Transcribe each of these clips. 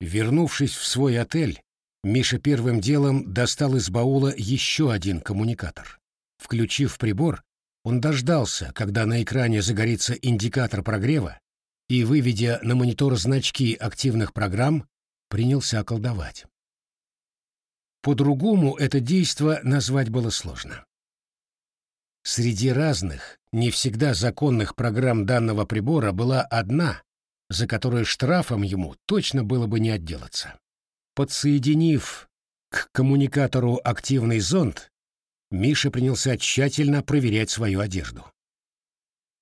Вернувшись в свой отель, Миша первым делом достал из баула еще один коммуникатор. Включив прибор, он дождался, когда на экране загорится индикатор прогрева, и, выведя на монитор значки активных программ, принялся колдовать. По-другому это действо назвать было сложно. Среди разных, не всегда законных программ данного прибора была одна, за которую штрафом ему точно было бы не отделаться. Подсоединив к коммуникатору активный зонд, Миша принялся тщательно проверять свою одежду.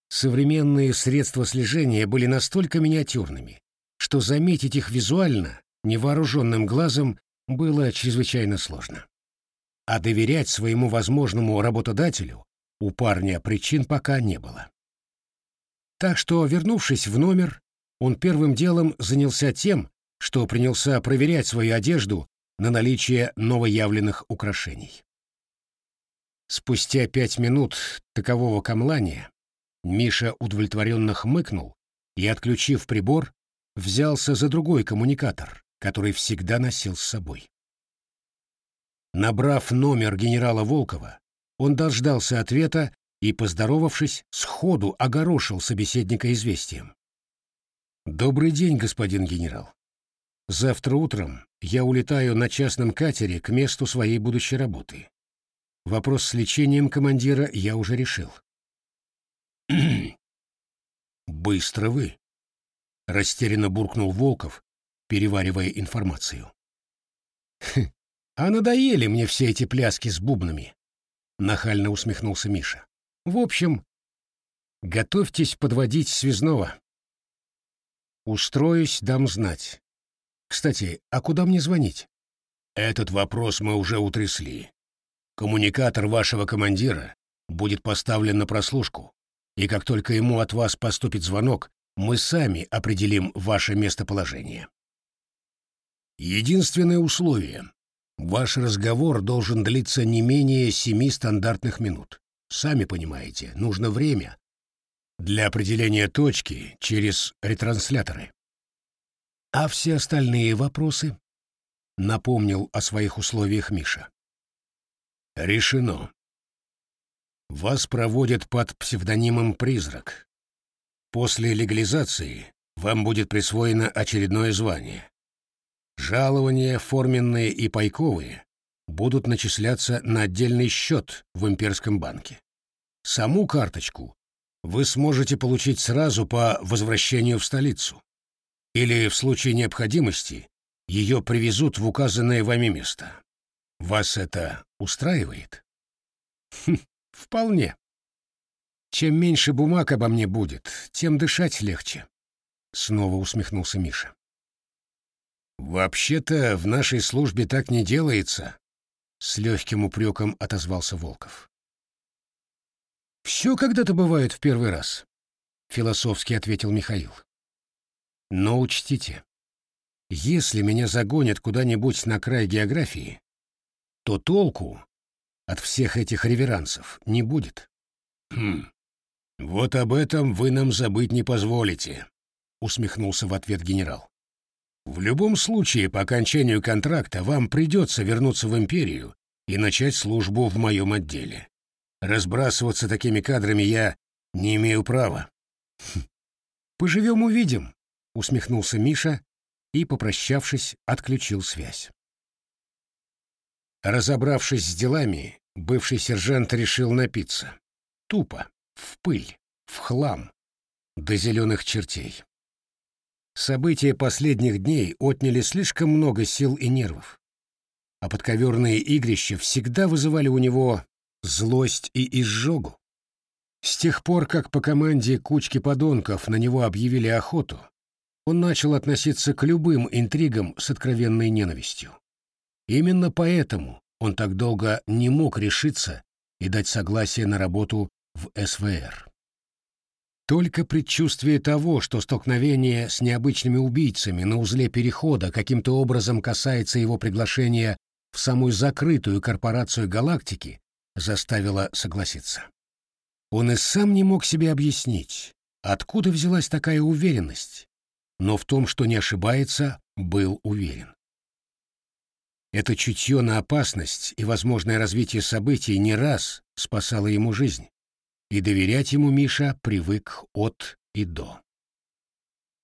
Современные средства слежения были настолько миниатюрными, что заметить их визуально, невооруженным глазом, было чрезвычайно сложно. А доверять своему возможному работодателю у парня причин пока не было. Так что, вернувшись в номер, он первым делом занялся тем, что принялся проверять свою одежду на наличие новоявленных украшений. Спустя пять минут такового камлания Миша удовлетворенно хмыкнул и, отключив прибор, взялся за другой коммуникатор, который всегда носил с собой. Набрав номер генерала Волкова, он дождался ответа и, поздоровавшись, сходу огорошил собеседника известием. «Добрый день, господин генерал. Завтра утром я улетаю на частном катере к месту своей будущей работы. Вопрос с лечением командира я уже решил. «Быстро вы!» — растерянно буркнул Волков, переваривая информацию. «Хм, «А надоели мне все эти пляски с бубнами!» — нахально усмехнулся Миша. «В общем, готовьтесь подводить связного. Устроюсь, дам знать. Кстати, а куда мне звонить?» «Этот вопрос мы уже утрясли. Коммуникатор вашего командира будет поставлен на прослушку, и как только ему от вас поступит звонок, мы сами определим ваше местоположение. Единственное условие — ваш разговор должен длиться не менее семи стандартных минут. Сами понимаете, нужно время для определения точки через ретрансляторы. А все остальные вопросы? Напомнил о своих условиях Миша. Решено. Вас проводят под псевдонимом «Призрак». После легализации вам будет присвоено очередное звание. Жалования, форменные и пайковые, будут начисляться на отдельный счет в имперском банке. Саму карточку вы сможете получить сразу по возвращению в столицу. Или в случае необходимости ее привезут в указанное вами место. Вас это устраивает? Хм, вполне. Чем меньше бумаг обо мне будет, тем дышать легче. Снова усмехнулся Миша. Вообще-то в нашей службе так не делается, с легким упреком отозвался Волков. Все когда-то бывает в первый раз, философски ответил Михаил. Но учтите, если меня загонят куда-нибудь на край географии, то толку от всех этих реверансов не будет. Хм. Вот об этом вы нам забыть не позволите, усмехнулся в ответ генерал. В любом случае, по окончанию контракта вам придется вернуться в империю и начать службу в моем отделе. Разбрасываться такими кадрами я не имею права. Поживем увидим, усмехнулся Миша и, попрощавшись, отключил связь. Разобравшись с делами, бывший сержант решил напиться. Тупо, в пыль, в хлам, до зеленых чертей. События последних дней отняли слишком много сил и нервов. А подковерные игрища всегда вызывали у него злость и изжогу. С тех пор, как по команде кучки подонков на него объявили охоту, он начал относиться к любым интригам с откровенной ненавистью. Именно поэтому он так долго не мог решиться и дать согласие на работу в СВР. Только предчувствие того, что столкновение с необычными убийцами на узле перехода каким-то образом касается его приглашения в самую закрытую корпорацию галактики, заставило согласиться. Он и сам не мог себе объяснить, откуда взялась такая уверенность, но в том, что не ошибается, был уверен. Это чутье на опасность и возможное развитие событий не раз спасало ему жизнь, и доверять ему Миша привык от и до.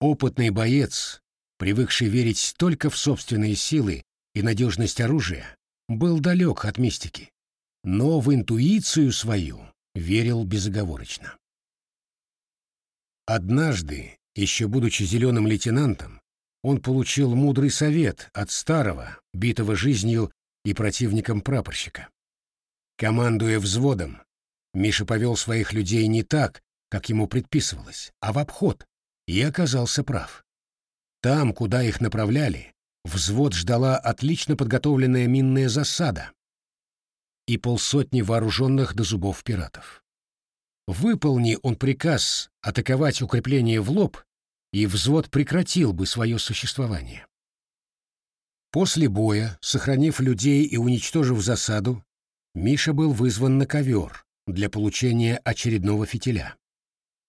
Опытный боец, привыкший верить только в собственные силы и надежность оружия, был далек от мистики, но в интуицию свою верил безоговорочно. Однажды, еще будучи зеленым лейтенантом, он получил мудрый совет от старого, битого жизнью и противником прапорщика. Командуя взводом, Миша повел своих людей не так, как ему предписывалось, а в обход, и оказался прав. Там, куда их направляли, взвод ждала отлично подготовленная минная засада и полсотни вооруженных до зубов пиратов. Выполни он приказ атаковать укрепление в лоб, и взвод прекратил бы свое существование. После боя, сохранив людей и уничтожив засаду, Миша был вызван на ковер для получения очередного фитиля.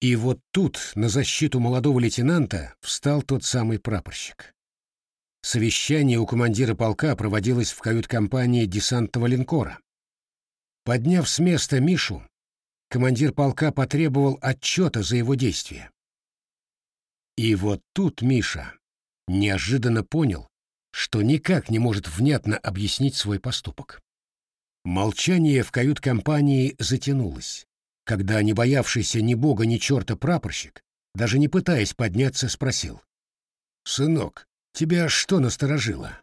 И вот тут на защиту молодого лейтенанта встал тот самый прапорщик. Совещание у командира полка проводилось в кают-компании десантного линкора. Подняв с места Мишу, командир полка потребовал отчета за его действия. И вот тут Миша неожиданно понял, что никак не может внятно объяснить свой поступок. Молчание в кают-компании затянулось, когда не боявшийся ни бога, ни черта прапорщик, даже не пытаясь подняться, спросил. «Сынок, тебя что насторожило?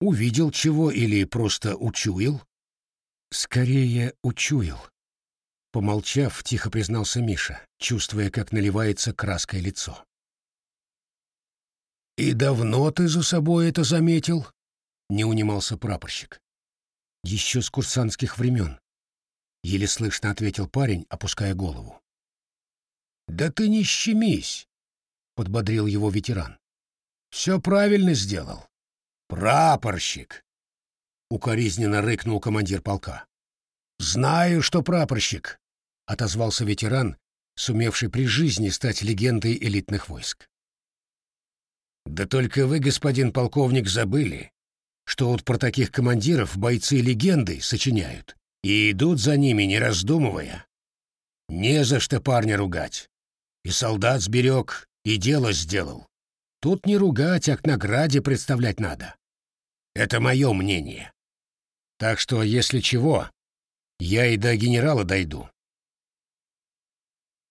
Увидел чего или просто учуял?» «Скорее учуял», — помолчав, тихо признался Миша, чувствуя, как наливается краской лицо. «И давно ты за собой это заметил?» — не унимался прапорщик. «Еще с курсантских времен», — еле слышно ответил парень, опуская голову. «Да ты не щемись», — подбодрил его ветеран. «Все правильно сделал. Прапорщик!» — укоризненно рыкнул командир полка. «Знаю, что прапорщик», — отозвался ветеран, сумевший при жизни стать легендой элитных войск. Да только вы, господин полковник, забыли, что вот про таких командиров бойцы легенды сочиняют и идут за ними, не раздумывая. Не за что парня ругать. И солдат сберег, и дело сделал. Тут не ругать, а к награде представлять надо. Это мое мнение. Так что, если чего, я и до генерала дойду.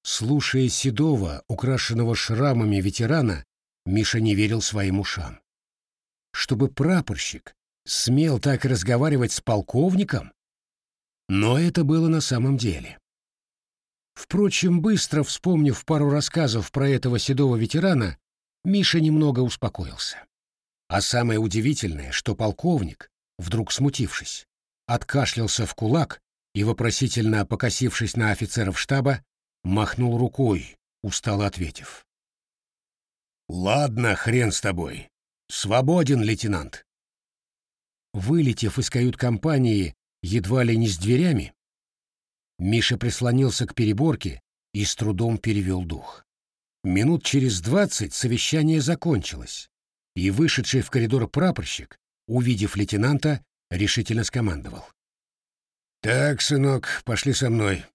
Слушая седого, украшенного шрамами ветерана, Миша не верил своим ушам. Чтобы прапорщик смел так разговаривать с полковником? Но это было на самом деле. Впрочем, быстро вспомнив пару рассказов про этого седого ветерана, Миша немного успокоился. А самое удивительное, что полковник, вдруг смутившись, откашлялся в кулак и, вопросительно покосившись на офицеров штаба, махнул рукой, устало ответив. «Ладно, хрен с тобой. Свободен, лейтенант». Вылетев из кают-компании едва ли не с дверями, Миша прислонился к переборке и с трудом перевел дух. Минут через двадцать совещание закончилось, и вышедший в коридор прапорщик, увидев лейтенанта, решительно скомандовал. «Так, сынок, пошли со мной.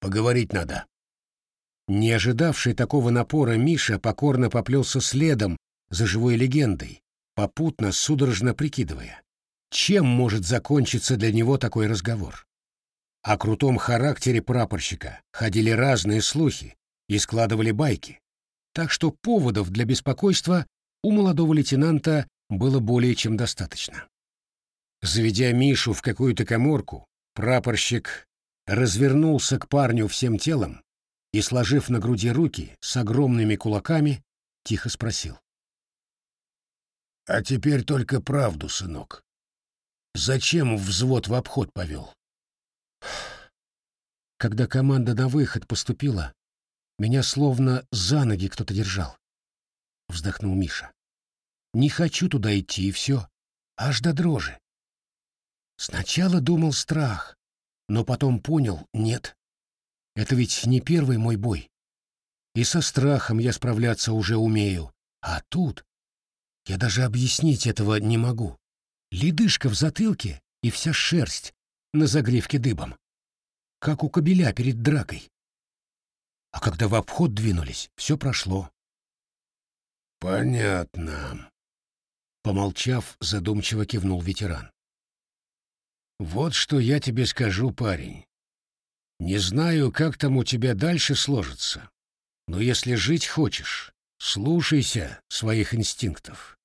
Поговорить надо». Не ожидавший такого напора Миша покорно поплелся следом за живой легендой, попутно судорожно прикидывая, чем может закончиться для него такой разговор. О крутом характере прапорщика ходили разные слухи и складывали байки, так что поводов для беспокойства у молодого лейтенанта было более чем достаточно. Заведя Мишу в какую-то коморку, прапорщик развернулся к парню всем телом и, сложив на груди руки с огромными кулаками, тихо спросил. «А теперь только правду, сынок. Зачем взвод в обход повел?» Когда команда на выход поступила, меня словно за ноги кто-то держал. Вздохнул Миша. Не хочу туда идти, и все. Аж до дрожи. Сначала думал страх, но потом понял — нет. Это ведь не первый мой бой. И со страхом я справляться уже умею. А тут... Я даже объяснить этого не могу. Ледышка в затылке и вся шерсть на загривке дыбом. Как у кобеля перед дракой. А когда в обход двинулись, все прошло. «Понятно», — помолчав, задумчиво кивнул ветеран. «Вот что я тебе скажу, парень. Не знаю, как там у тебя дальше сложится, но если жить хочешь, слушайся своих инстинктов.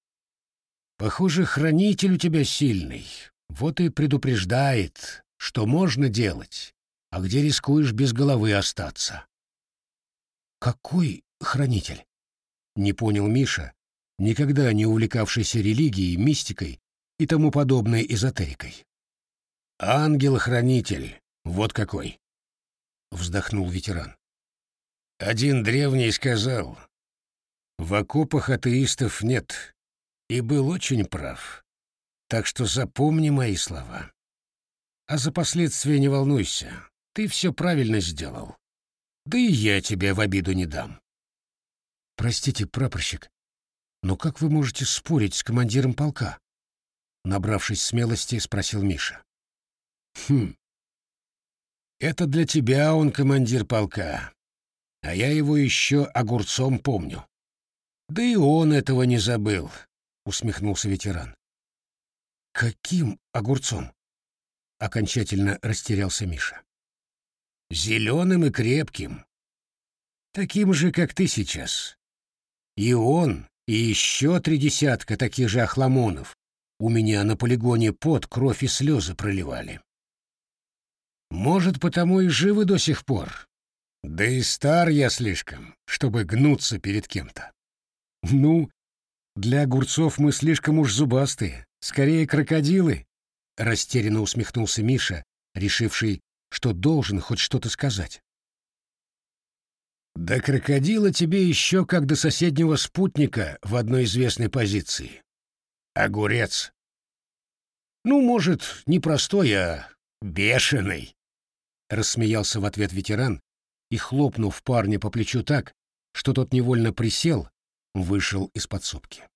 Похоже, хранитель у тебя сильный, вот и предупреждает, что можно делать, а где рискуешь без головы остаться. Какой хранитель? Не понял Миша, никогда не увлекавшийся религией, мистикой и тому подобной эзотерикой. Ангел-хранитель, вот какой. Вздохнул ветеран. Один древний сказал, в окопах атеистов нет, и был очень прав. Так что запомни мои слова. А за последствия не волнуйся. Ты все правильно сделал. Да и я тебе в обиду не дам. Простите, прапорщик, но как вы можете спорить с командиром полка? Набравшись смелости, спросил Миша. Хм. Это для тебя он командир полка, а я его еще огурцом помню. Да и он этого не забыл, — усмехнулся ветеран. «Каким огурцом?» — окончательно растерялся Миша. «Зеленым и крепким. Таким же, как ты сейчас. И он, и еще три десятка таких же охламонов у меня на полигоне под кровь и слезы проливали. Может, потому и живы до сих пор. Да и стар я слишком, чтобы гнуться перед кем-то. Ну, для огурцов мы слишком уж зубастые, скорее крокодилы, растерянно усмехнулся Миша, решивший, что должен хоть что-то сказать. До крокодила тебе еще как до соседнего спутника в одной известной позиции. Огурец. Ну, может, не простой, а бешеный. Рассмеялся в ответ ветеран и, хлопнув парня по плечу так, что тот невольно присел, вышел из подсобки.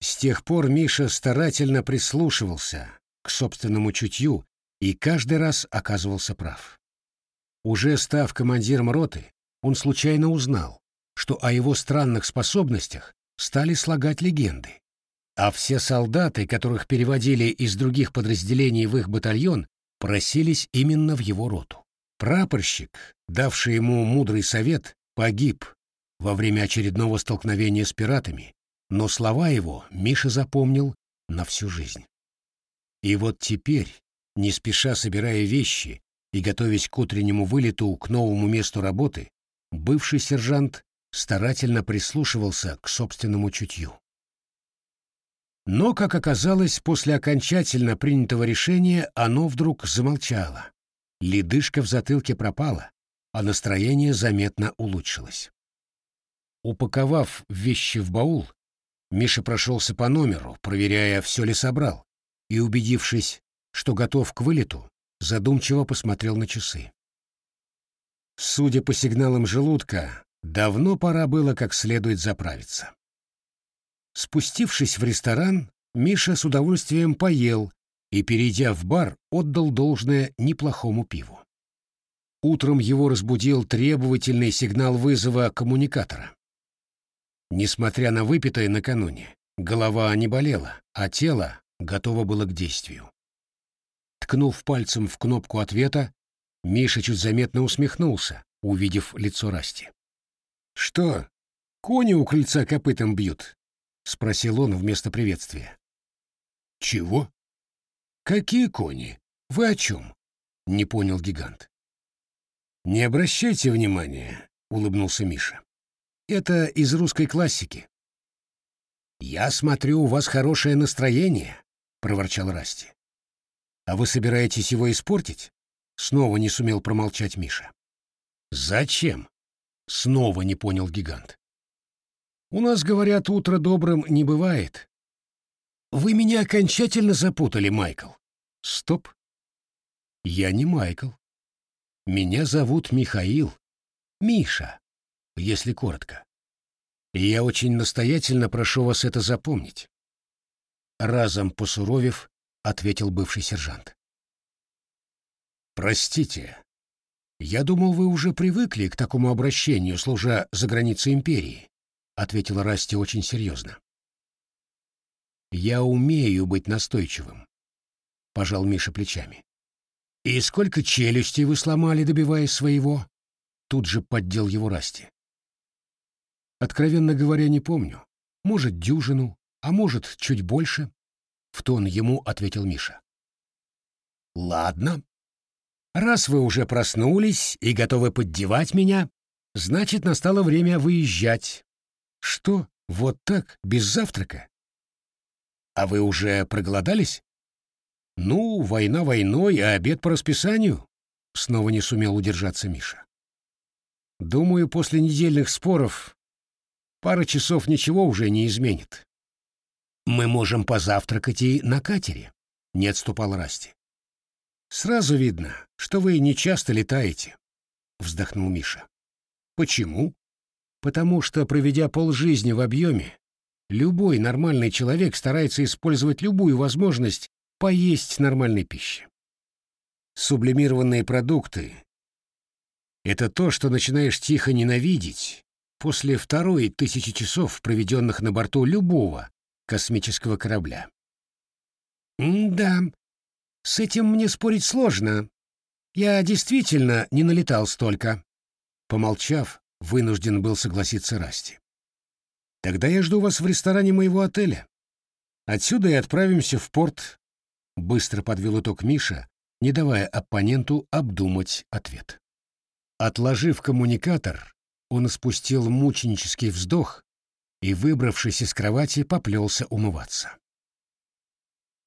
С тех пор Миша старательно прислушивался к собственному чутью и каждый раз оказывался прав. Уже став командиром роты, он случайно узнал, что о его странных способностях стали слагать легенды, а все солдаты, которых переводили из других подразделений в их батальон, просились именно в его роту. Прапорщик, давший ему мудрый совет, погиб во время очередного столкновения с пиратами, но слова его Миша запомнил на всю жизнь. И вот теперь, не спеша собирая вещи и готовясь к утреннему вылету к новому месту работы, бывший сержант старательно прислушивался к собственному чутью. Но, как оказалось, после окончательно принятого решения оно вдруг замолчало. Ледышка в затылке пропала, а настроение заметно улучшилось. Упаковав вещи в баул, Миша прошелся по номеру, проверяя, все ли собрал, и, убедившись, что готов к вылету, задумчиво посмотрел на часы. Судя по сигналам желудка, давно пора было как следует заправиться. Спустившись в ресторан, Миша с удовольствием поел и, перейдя в бар, отдал должное неплохому пиву. Утром его разбудил требовательный сигнал вызова коммуникатора. Несмотря на выпитое накануне, голова не болела, а тело готово было к действию. Ткнув пальцем в кнопку ответа, Миша чуть заметно усмехнулся, увидев лицо Расти. «Что, кони у крыльца копытом бьют?» — спросил он вместо приветствия. «Чего?» «Какие кони? Вы о чем?» — не понял гигант. «Не обращайте внимания», — улыбнулся Миша. Это из русской классики. «Я смотрю, у вас хорошее настроение», — проворчал Расти. «А вы собираетесь его испортить?» — снова не сумел промолчать Миша. «Зачем?» — снова не понял гигант. «У нас, говорят, утро добрым не бывает». «Вы меня окончательно запутали, Майкл». «Стоп. Я не Майкл. Меня зовут Михаил. Миша если коротко. И я очень настоятельно прошу вас это запомнить. Разом посуровев, ответил бывший сержант. Простите, я думал, вы уже привыкли к такому обращению, служа за границей империи, ответила Расти очень серьезно. Я умею быть настойчивым, пожал Миша плечами. И сколько челюстей вы сломали, добиваясь своего? Тут же поддел его Расти. Откровенно говоря, не помню. Может, дюжину, а может, чуть больше. В тон ему ответил Миша. Ладно. Раз вы уже проснулись и готовы поддевать меня, значит, настало время выезжать. Что, вот так, без завтрака? А вы уже проголодались? Ну, война войной, а обед по расписанию? Снова не сумел удержаться Миша. Думаю, после недельных споров пара часов ничего уже не изменит. Мы можем позавтракать и на катере, не отступал Расти. Сразу видно, что вы не часто летаете, вздохнул Миша. Почему? Потому что, проведя полжизни в объеме, любой нормальный человек старается использовать любую возможность поесть нормальной пищи. Сублимированные продукты это то, что начинаешь тихо ненавидеть после второй тысячи часов, проведенных на борту любого космического корабля. «Да, с этим мне спорить сложно. Я действительно не налетал столько». Помолчав, вынужден был согласиться Расти. «Тогда я жду вас в ресторане моего отеля. Отсюда и отправимся в порт», — быстро подвел итог Миша, не давая оппоненту обдумать ответ. Отложив коммуникатор, он спустил мученический вздох и, выбравшись из кровати, поплелся умываться.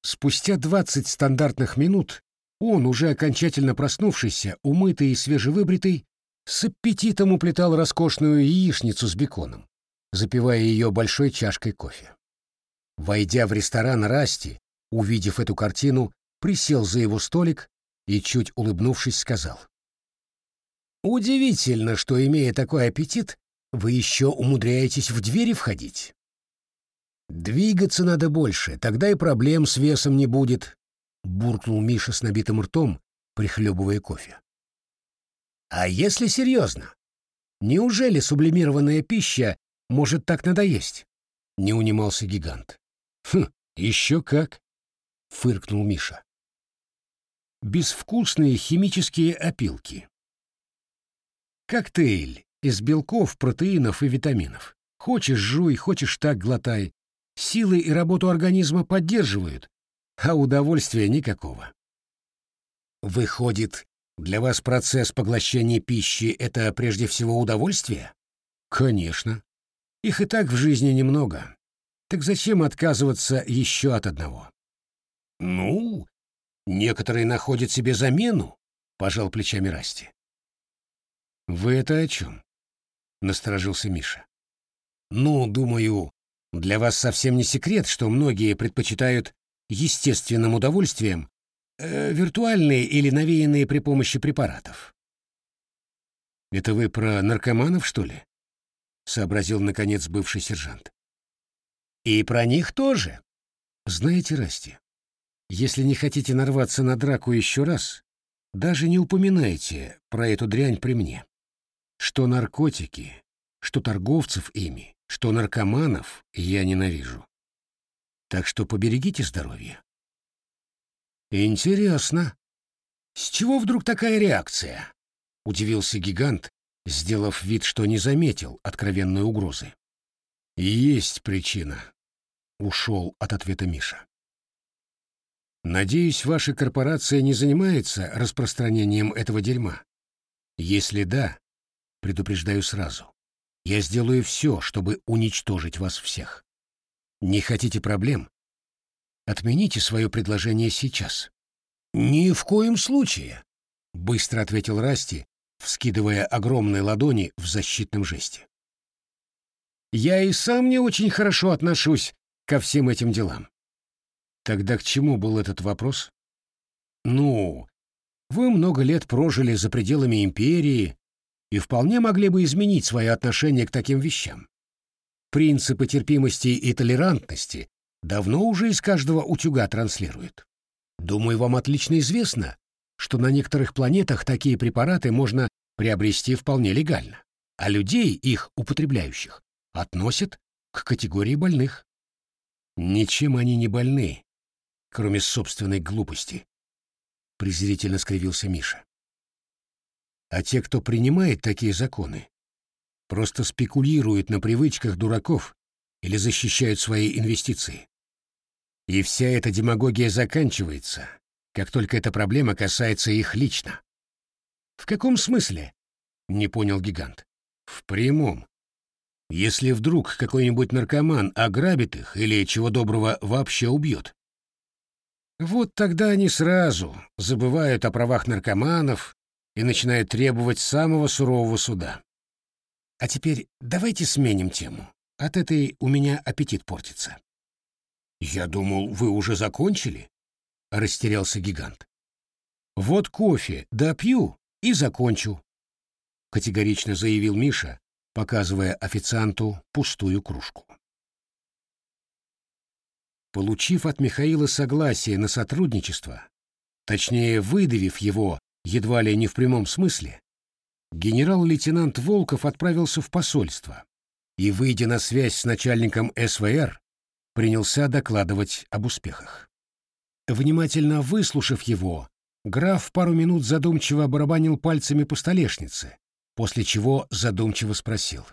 Спустя двадцать стандартных минут он, уже окончательно проснувшийся, умытый и свежевыбритый, с аппетитом уплетал роскошную яичницу с беконом, запивая ее большой чашкой кофе. Войдя в ресторан Расти, увидев эту картину, присел за его столик и, чуть улыбнувшись, сказал — Удивительно, что, имея такой аппетит, вы еще умудряетесь в двери входить. Двигаться надо больше, тогда и проблем с весом не будет, буркнул Миша с набитым ртом, прихлебывая кофе. А если серьезно? Неужели сублимированная пища может так надоесть? Не унимался гигант. Хм, еще как, фыркнул Миша. Безвкусные химические опилки. Коктейль из белков, протеинов и витаминов. Хочешь жуй, хочешь так глотай. Силы и работу организма поддерживают, а удовольствия никакого. Выходит, для вас процесс поглощения пищи — это прежде всего удовольствие? Конечно. Их и так в жизни немного. Так зачем отказываться еще от одного? Ну, некоторые находят себе замену, — пожал плечами Расти. «Вы это о чем?» — насторожился Миша. «Ну, думаю, для вас совсем не секрет, что многие предпочитают естественным удовольствием э, виртуальные или навеянные при помощи препаратов». «Это вы про наркоманов, что ли?» — сообразил, наконец, бывший сержант. «И про них тоже. Знаете, Расти, если не хотите нарваться на драку еще раз, даже не упоминайте про эту дрянь при мне. Что наркотики, что торговцев ими, что наркоманов я ненавижу. Так что поберегите здоровье. Интересно. С чего вдруг такая реакция? Удивился гигант, сделав вид, что не заметил откровенной угрозы. Есть причина. Ушел от ответа Миша. Надеюсь, ваша корпорация не занимается распространением этого дерьма. Если да, Предупреждаю сразу. Я сделаю все, чтобы уничтожить вас всех. Не хотите проблем? Отмените свое предложение сейчас. Ни в коем случае, быстро ответил Расти, вскидывая огромные ладони в защитном жесте. Я и сам не очень хорошо отношусь ко всем этим делам. Тогда к чему был этот вопрос? Ну, вы много лет прожили за пределами империи, и вполне могли бы изменить свое отношение к таким вещам. принципы терпимости и толерантности давно уже из каждого утюга транслируют. Думаю, вам отлично известно, что на некоторых планетах такие препараты можно приобрести вполне легально, а людей, их употребляющих, относят к категории больных. Ничем они не больны, кроме собственной глупости, презрительно скривился Миша. А те, кто принимает такие законы, просто спекулируют на привычках дураков или защищают свои инвестиции. И вся эта демагогия заканчивается, как только эта проблема касается их лично. В каком смысле? Не понял гигант. В прямом. Если вдруг какой-нибудь наркоман ограбит их или, чего доброго, вообще убьет. Вот тогда они сразу забывают о правах наркоманов и начинают требовать самого сурового суда. А теперь давайте сменим тему. От этой у меня аппетит портится. Я думал, вы уже закончили, растерялся гигант. Вот кофе допью и закончу, категорично заявил Миша, показывая официанту пустую кружку. Получив от Михаила согласие на сотрудничество, точнее выдавив его едва ли не в прямом смысле, генерал-лейтенант Волков отправился в посольство и, выйдя на связь с начальником СВР, принялся докладывать об успехах. Внимательно выслушав его, граф пару минут задумчиво барабанил пальцами по столешнице, после чего задумчиво спросил.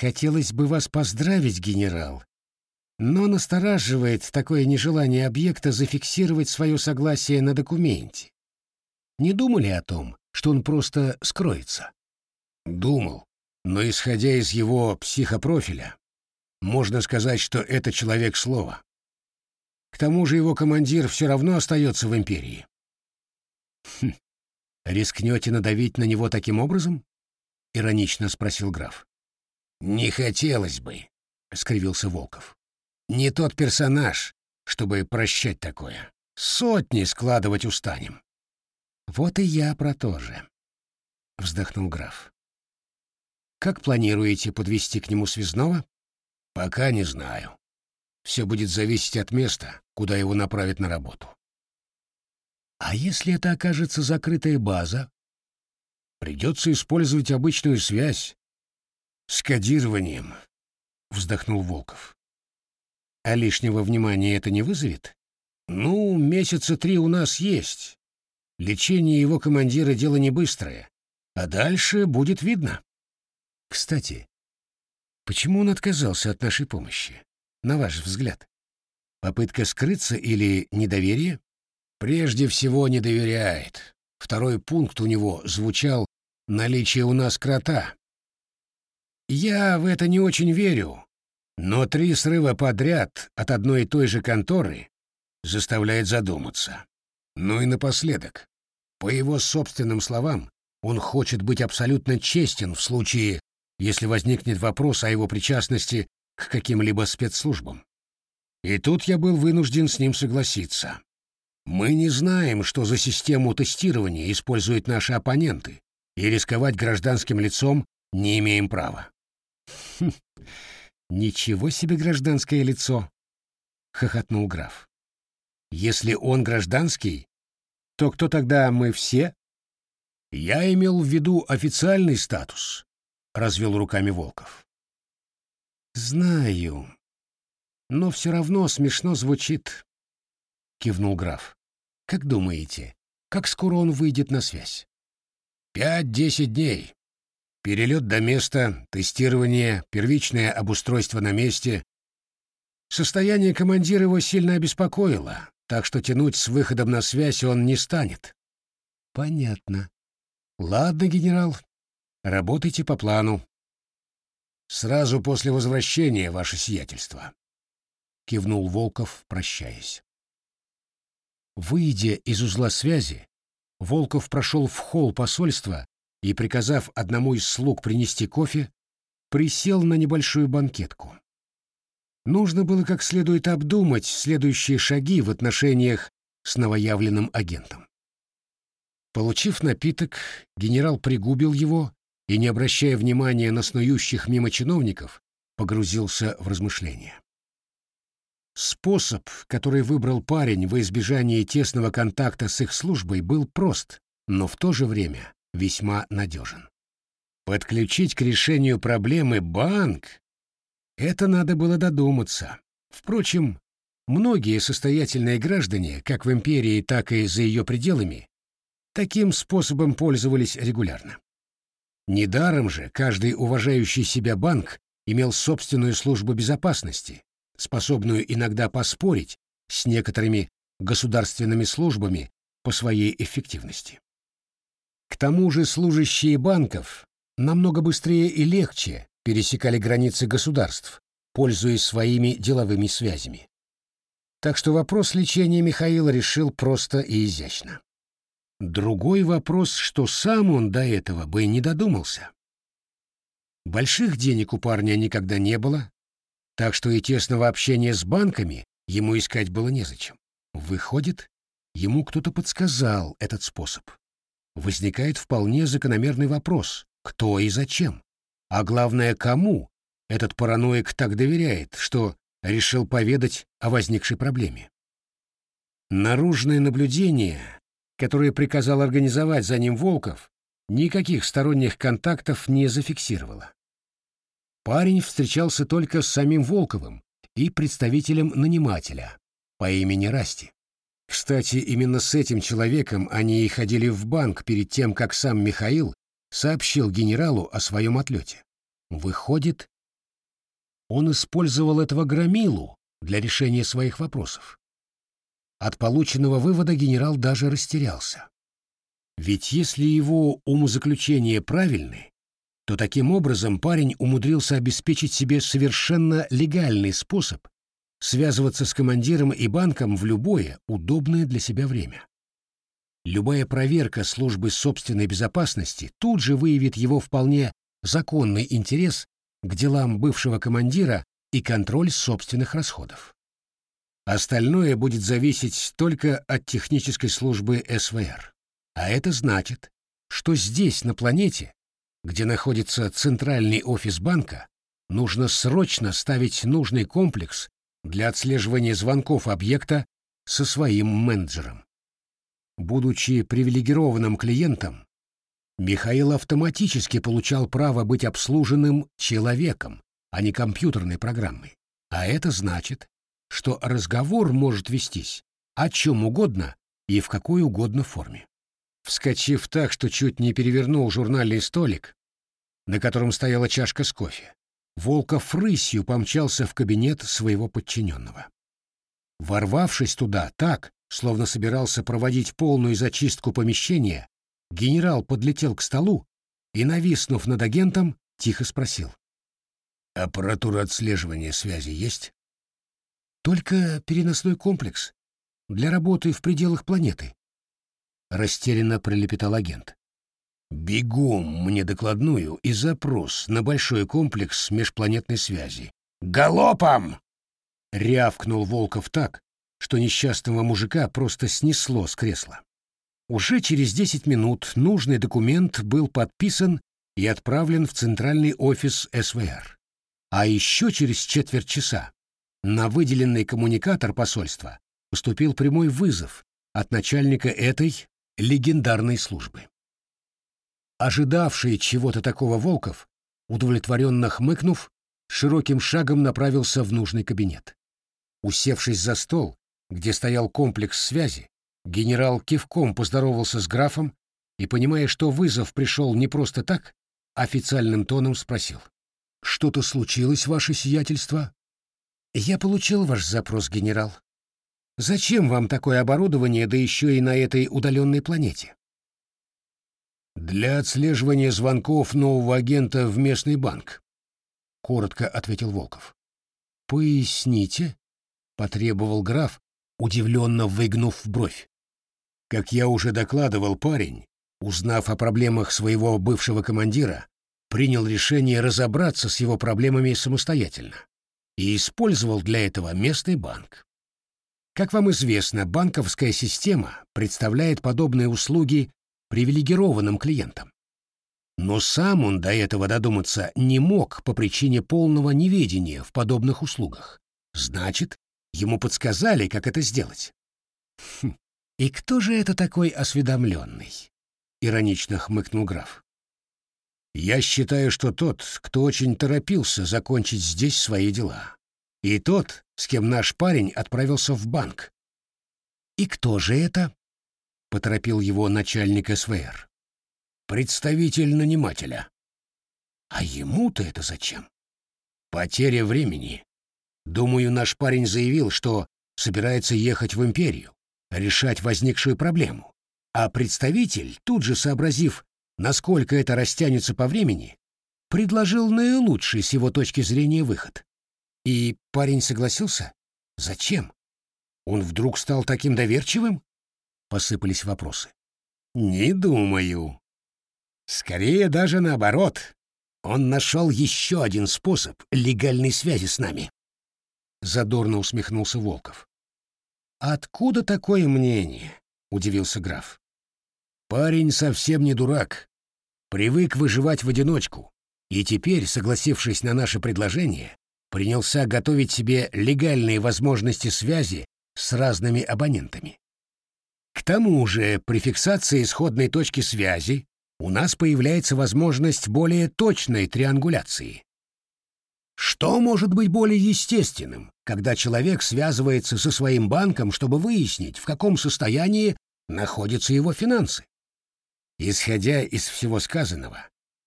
«Хотелось бы вас поздравить, генерал, но настораживает такое нежелание объекта зафиксировать свое согласие на документе. Не думали о том, что он просто скроется? Думал, но исходя из его психопрофиля, можно сказать, что это человек слова. К тому же его командир все равно остается в империи. Хм. Рискнете надавить на него таким образом? Иронично спросил граф. Не хотелось бы, скривился Волков. Не тот персонаж, чтобы прощать такое. Сотни складывать устанем. Вот и я про то же, вздохнул граф. Как планируете подвести к нему связного? Пока не знаю. Все будет зависеть от места, куда его направят на работу. А если это окажется закрытая база? Придется использовать обычную связь. С кодированием, вздохнул Волков. А лишнего внимания это не вызовет? Ну, месяца три у нас есть. Лечение его командира дело не быстрое, а дальше будет видно. Кстати, почему он отказался от нашей помощи, на ваш взгляд? Попытка скрыться или недоверие? Прежде всего не доверяет. Второй пункт у него звучал «наличие у нас крота». Я в это не очень верю, но три срыва подряд от одной и той же конторы заставляет задуматься. Ну и напоследок, по его собственным словам, он хочет быть абсолютно честен в случае, если возникнет вопрос о его причастности к каким-либо спецслужбам. И тут я был вынужден с ним согласиться. Мы не знаем, что за систему тестирования используют наши оппоненты, и рисковать гражданским лицом не имеем права. Хм, ничего себе гражданское лицо, хохотнул граф. Если он гражданский, то кто тогда мы все? Я имел в виду официальный статус, развел руками Волков. Знаю, но все равно смешно звучит, кивнул граф. Как думаете, как скоро он выйдет на связь? Пять-десять дней. Перелет до места, тестирование, первичное обустройство на месте. Состояние командира его сильно обеспокоило, так что тянуть с выходом на связь он не станет. Понятно. Ладно, генерал, работайте по плану. Сразу после возвращения, ваше сиятельство. Кивнул Волков, прощаясь. Выйдя из узла связи, Волков прошел в холл посольства и, приказав одному из слуг принести кофе, присел на небольшую банкетку. Нужно было как следует обдумать следующие шаги в отношениях с новоявленным агентом. Получив напиток, генерал пригубил его и, не обращая внимания на снующих мимо чиновников, погрузился в размышления. Способ, который выбрал парень во избежание тесного контакта с их службой, был прост, но в то же время весьма надежен. Подключить к решению проблемы банк — это надо было додуматься. Впрочем, многие состоятельные граждане, как в империи, так и за ее пределами, таким способом пользовались регулярно. Недаром же каждый уважающий себя банк имел собственную службу безопасности, способную иногда поспорить с некоторыми государственными службами по своей эффективности. К тому же служащие банков намного быстрее и легче пересекали границы государств, пользуясь своими деловыми связями. Так что вопрос лечения Михаила решил просто и изящно. Другой вопрос, что сам он до этого бы не додумался. Больших денег у парня никогда не было, так что и тесного общения с банками ему искать было незачем. Выходит, ему кто-то подсказал этот способ. Возникает вполне закономерный вопрос, кто и зачем, а главное, кому этот параноик так доверяет, что решил поведать о возникшей проблеме. Наружное наблюдение, которое приказал организовать за ним Волков, никаких сторонних контактов не зафиксировало. Парень встречался только с самим Волковым и представителем нанимателя по имени Расти. Кстати, именно с этим человеком они и ходили в банк перед тем, как сам Михаил сообщил генералу о своем отлете. Выходит, он использовал этого громилу для решения своих вопросов. От полученного вывода генерал даже растерялся. Ведь если его умозаключения правильны, то таким образом парень умудрился обеспечить себе совершенно легальный способ связываться с командиром и банком в любое удобное для себя время. Любая проверка службы собственной безопасности тут же выявит его вполне законный интерес к делам бывшего командира и контроль собственных расходов. Остальное будет зависеть только от технической службы СВР. А это значит, что здесь, на планете, где находится центральный офис банка, нужно срочно ставить нужный комплекс для отслеживания звонков объекта со своим менеджером. Будучи привилегированным клиентом, Михаил автоматически получал право быть обслуженным человеком, а не компьютерной программой. А это значит, что разговор может вестись о чем угодно и в какой угодно форме. Вскочив так, что чуть не перевернул журнальный столик, на котором стояла чашка с кофе, Волков рысью помчался в кабинет своего подчиненного. Ворвавшись туда так, словно собирался проводить полную зачистку помещения, генерал подлетел к столу и, нависнув над агентом, тихо спросил. «Аппаратура отслеживания связи есть?» «Только переносной комплекс для работы в пределах планеты», растерянно пролепетал агент. «Бегом мне докладную и запрос на большой комплекс межпланетной связи». «Галопом!» — рявкнул Волков так, что несчастного мужика просто снесло с кресла. Уже через десять минут нужный документ был подписан и отправлен в центральный офис СВР. А еще через четверть часа на выделенный коммуникатор посольства поступил прямой вызов от начальника этой легендарной службы. Ожидавший чего-то такого Волков, удовлетворенно хмыкнув, широким шагом направился в нужный кабинет. Усевшись за стол, где стоял комплекс связи, генерал кивком поздоровался с графом и, понимая, что вызов пришел не просто так, официальным тоном спросил. «Что-то случилось, ваше сиятельство?» «Я получил ваш запрос, генерал», Зачем вам такое оборудование, да еще и на этой удаленной планете? Для отслеживания звонков нового агента в местный банк, коротко ответил Волков. Поясните, потребовал граф, удивленно выгнув бровь. Как я уже докладывал, парень, узнав о проблемах своего бывшего командира, принял решение разобраться с его проблемами самостоятельно и использовал для этого местный банк. Как вам известно, банковская система представляет подобные услуги привилегированным клиентам. Но сам он до этого додуматься не мог по причине полного неведения в подобных услугах. Значит, ему подсказали, как это сделать. Хм, и кто же это такой осведомленный? Иронично хмыкнул граф. Я считаю, что тот, кто очень торопился закончить здесь свои дела. И тот, с кем наш парень отправился в банк. И кто же это? Поторопил его начальник СВР. Представитель нанимателя. А ему-то это зачем? Потеря времени. Думаю, наш парень заявил, что собирается ехать в империю, решать возникшую проблему. А представитель, тут же сообразив, насколько это растянется по времени, предложил наилучший с его точки зрения выход. И парень согласился? Зачем? Он вдруг стал таким доверчивым? Посыпались вопросы. Не думаю. Скорее даже наоборот. Он нашел еще один способ легальной связи с нами. Задорно усмехнулся Волков. «Откуда такое мнение?» — удивился граф. «Парень совсем не дурак. Привык выживать в одиночку. И теперь, согласившись на наше предложение, принялся готовить себе легальные возможности связи с разными абонентами. К тому же, при фиксации исходной точки связи у нас появляется возможность более точной триангуляции. Что может быть более естественным, когда человек связывается со своим банком, чтобы выяснить, в каком состоянии находятся его финансы? Исходя из всего сказанного,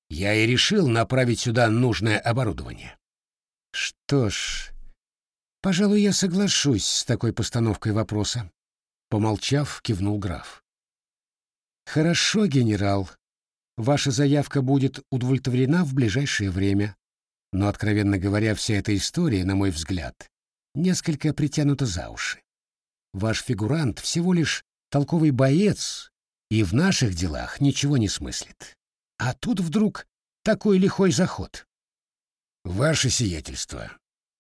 я и решил направить сюда нужное оборудование. Что ж, пожалуй, я соглашусь с такой постановкой вопроса. Помолчав, кивнул граф. Хорошо, генерал. Ваша заявка будет удовлетворена в ближайшее время. Но, откровенно говоря, вся эта история, на мой взгляд, несколько притянута за уши. Ваш фигурант всего лишь толковый боец и в наших делах ничего не смыслит. А тут вдруг такой лихой заход. Ваше сиятельство,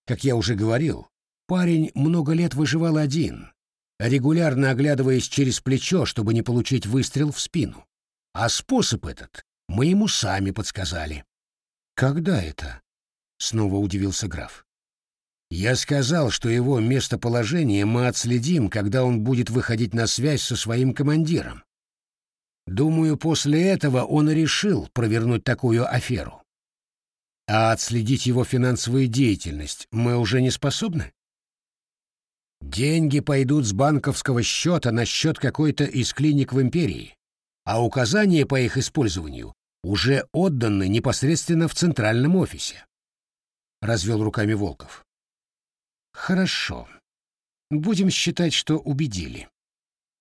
как я уже говорил, парень много лет выживал один, регулярно оглядываясь через плечо, чтобы не получить выстрел в спину. А способ этот мы ему сами подсказали. Когда это? Снова удивился граф. Я сказал, что его местоположение мы отследим, когда он будет выходить на связь со своим командиром. Думаю, после этого он решил провернуть такую аферу. А отследить его финансовую деятельность мы уже не способны? Деньги пойдут с банковского счета на счет какой-то из клиник в империи, а указания по их использованию уже отданы непосредственно в центральном офисе. Развел руками Волков. Хорошо. Будем считать, что убедили.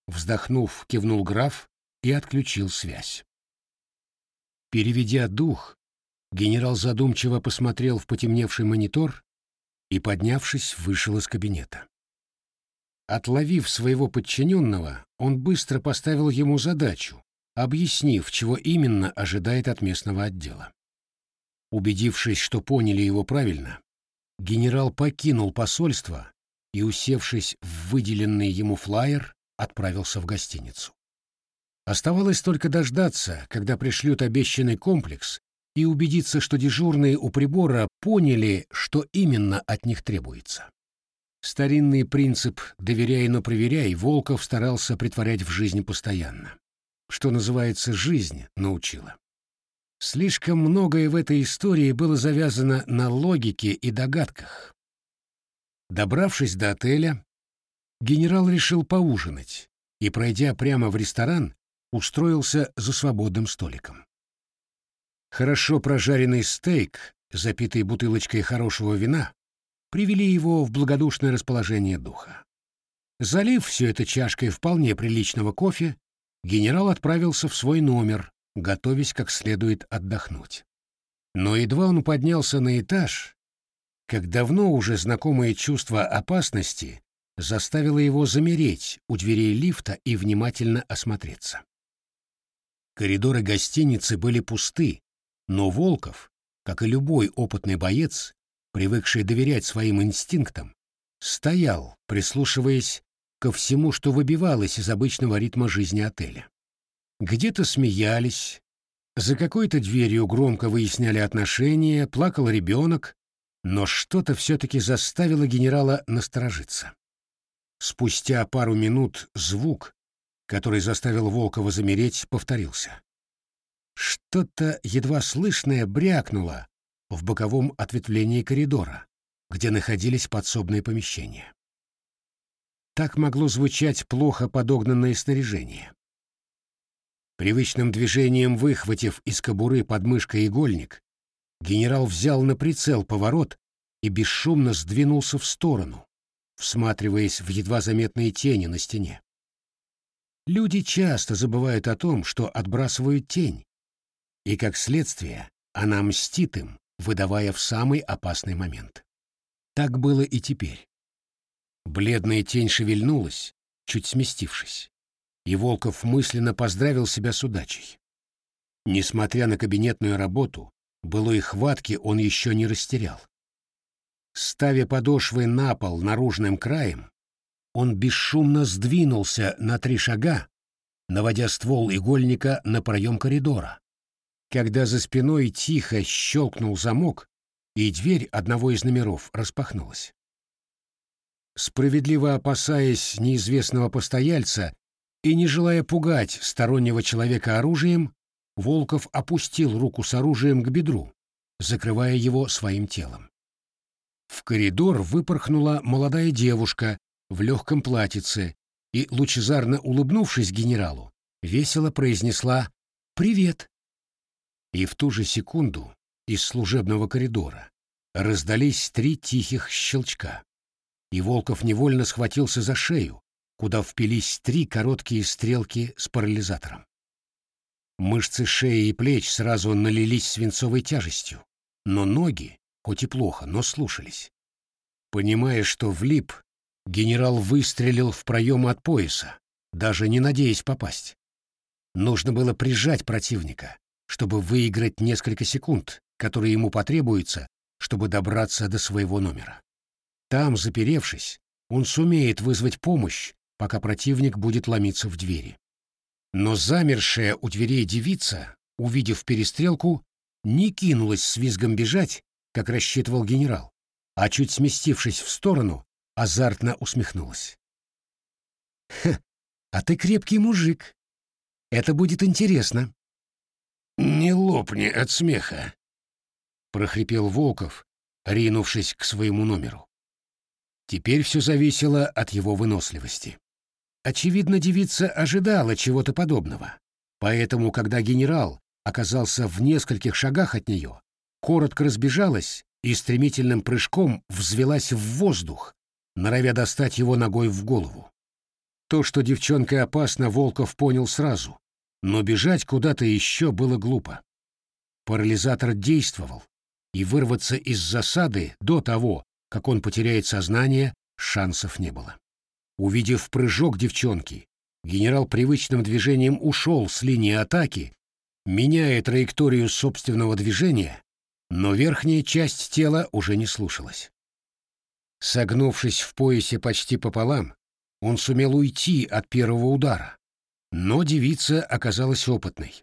Вздохнув, кивнул граф и отключил связь. Переведя дух, Генерал задумчиво посмотрел в потемневший монитор и, поднявшись, вышел из кабинета. Отловив своего подчиненного, он быстро поставил ему задачу, объяснив, чего именно ожидает от местного отдела. Убедившись, что поняли его правильно, генерал покинул посольство и, усевшись в выделенный ему флаер, отправился в гостиницу. Оставалось только дождаться, когда пришлют обещанный комплекс и убедиться, что дежурные у прибора поняли, что именно от них требуется. Старинный принцип «доверяй, но проверяй» Волков старался притворять в жизнь постоянно. Что называется, жизнь научила. Слишком многое в этой истории было завязано на логике и догадках. Добравшись до отеля, генерал решил поужинать и, пройдя прямо в ресторан, устроился за свободным столиком. Хорошо прожаренный стейк, запитый бутылочкой хорошего вина, привели его в благодушное расположение духа. Залив все это чашкой вполне приличного кофе, генерал отправился в свой номер, готовясь как следует отдохнуть. Но едва он поднялся на этаж, как давно уже знакомое чувство опасности заставило его замереть у дверей лифта и внимательно осмотреться. Коридоры гостиницы были пусты, но Волков, как и любой опытный боец, привыкший доверять своим инстинктам, стоял, прислушиваясь ко всему, что выбивалось из обычного ритма жизни отеля. Где-то смеялись, За какой-то дверью громко выясняли отношения, плакал ребенок, но что-то все-таки заставило генерала насторожиться. Спустя пару минут звук, который заставил Волкова замереть, повторился. Что-то едва слышное брякнуло в боковом ответвлении коридора, где находились подсобные помещения. Так могло звучать плохо подогнанное снаряжение. Привычным движением выхватив из кобуры под мышкой игольник, генерал взял на прицел поворот и бесшумно сдвинулся в сторону, всматриваясь в едва заметные тени на стене. Люди часто забывают о том, что отбрасывают тень, и, как следствие, она мстит им, выдавая в самый опасный момент. Так было и теперь. Бледная тень шевельнулась, чуть сместившись и Волков мысленно поздравил себя с удачей. Несмотря на кабинетную работу, былой хватки он еще не растерял. Ставя подошвы на пол наружным краем, он бесшумно сдвинулся на три шага, наводя ствол игольника на проем коридора. Когда за спиной тихо щелкнул замок, и дверь одного из номеров распахнулась. Справедливо опасаясь неизвестного постояльца и, не желая пугать стороннего человека оружием, Волков опустил руку с оружием к бедру, закрывая его своим телом. В коридор выпорхнула молодая девушка в легком платьице и, лучезарно улыбнувшись генералу, весело произнесла «Привет!». И в ту же секунду из служебного коридора раздались три тихих щелчка, и Волков невольно схватился за шею, куда впились три короткие стрелки с парализатором. Мышцы шеи и плеч сразу налились свинцовой тяжестью, но ноги, хоть и плохо, но слушались. Понимая, что влип, генерал выстрелил в проем от пояса, даже не надеясь попасть. Нужно было прижать противника, чтобы выиграть несколько секунд, которые ему потребуются, чтобы добраться до своего номера. Там, заперевшись, он сумеет вызвать помощь пока противник будет ломиться в двери. Но замершая у дверей девица, увидев перестрелку, не кинулась с визгом бежать, как рассчитывал генерал, а чуть сместившись в сторону, азартно усмехнулась. «Ха, а ты крепкий мужик. Это будет интересно». «Не лопни от смеха», — прохрипел Волков, ринувшись к своему номеру. Теперь все зависело от его выносливости. Очевидно, девица ожидала чего-то подобного. Поэтому, когда генерал оказался в нескольких шагах от нее, коротко разбежалась и стремительным прыжком взвелась в воздух, норовя достать его ногой в голову. То, что девчонка опасна, Волков понял сразу, но бежать куда-то еще было глупо. Парализатор действовал, и вырваться из засады до того, как он потеряет сознание, шансов не было. Увидев прыжок девчонки, генерал привычным движением ушел с линии атаки, меняя траекторию собственного движения, но верхняя часть тела уже не слушалась. Согнувшись в поясе почти пополам, он сумел уйти от первого удара, но девица оказалась опытной.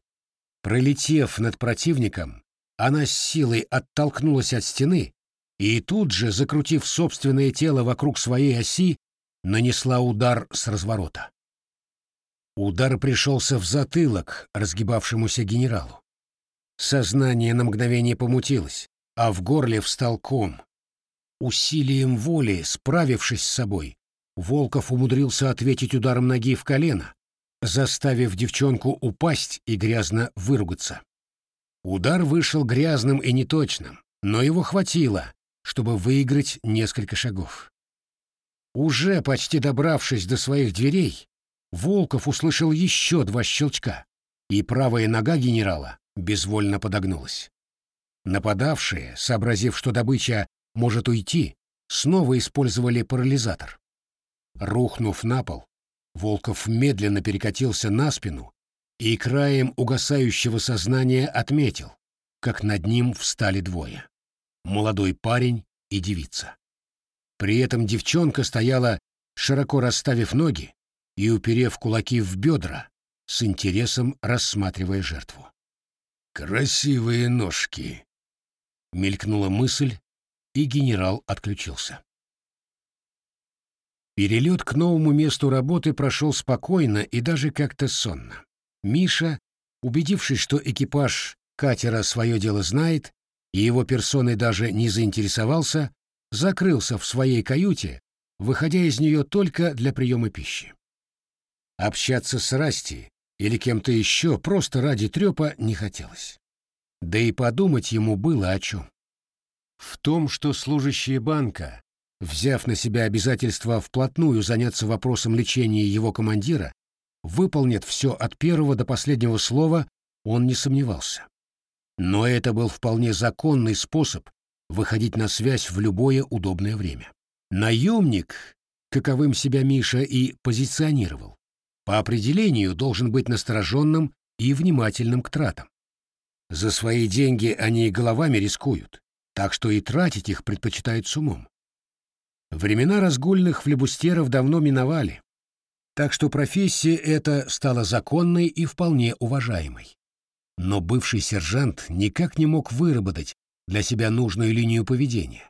Пролетев над противником, она с силой оттолкнулась от стены и тут же, закрутив собственное тело вокруг своей оси, нанесла удар с разворота. Удар пришелся в затылок разгибавшемуся генералу. Сознание на мгновение помутилось, а в горле встал ком. Усилием воли, справившись с собой, Волков умудрился ответить ударом ноги в колено, заставив девчонку упасть и грязно выругаться. Удар вышел грязным и неточным, но его хватило, чтобы выиграть несколько шагов. Уже почти добравшись до своих дверей, Волков услышал еще два щелчка, и правая нога генерала безвольно подогнулась. Нападавшие, сообразив, что добыча может уйти, снова использовали парализатор. Рухнув на пол, Волков медленно перекатился на спину и краем угасающего сознания отметил, как над ним встали двое — молодой парень и девица. При этом девчонка стояла, широко расставив ноги и уперев кулаки в бедра, с интересом рассматривая жертву. Красивые ножки. Мелькнула мысль, и генерал отключился. Перелет к новому месту работы прошел спокойно и даже как-то сонно. Миша, убедившись, что экипаж катера свое дело знает, и его персоной даже не заинтересовался, закрылся в своей каюте, выходя из нее только для приема пищи. Общаться с Расти или кем-то еще просто ради трепа не хотелось. Да и подумать ему было о чем. В том, что служащие банка, взяв на себя обязательство вплотную заняться вопросом лечения его командира, выполнят все от первого до последнего слова, он не сомневался. Но это был вполне законный способ выходить на связь в любое удобное время. Наемник, каковым себя Миша и позиционировал, по определению должен быть настороженным и внимательным к тратам. За свои деньги они головами рискуют, так что и тратить их предпочитают с умом. Времена разгульных флебустеров давно миновали, так что профессия эта стала законной и вполне уважаемой. Но бывший сержант никак не мог выработать для себя нужную линию поведения.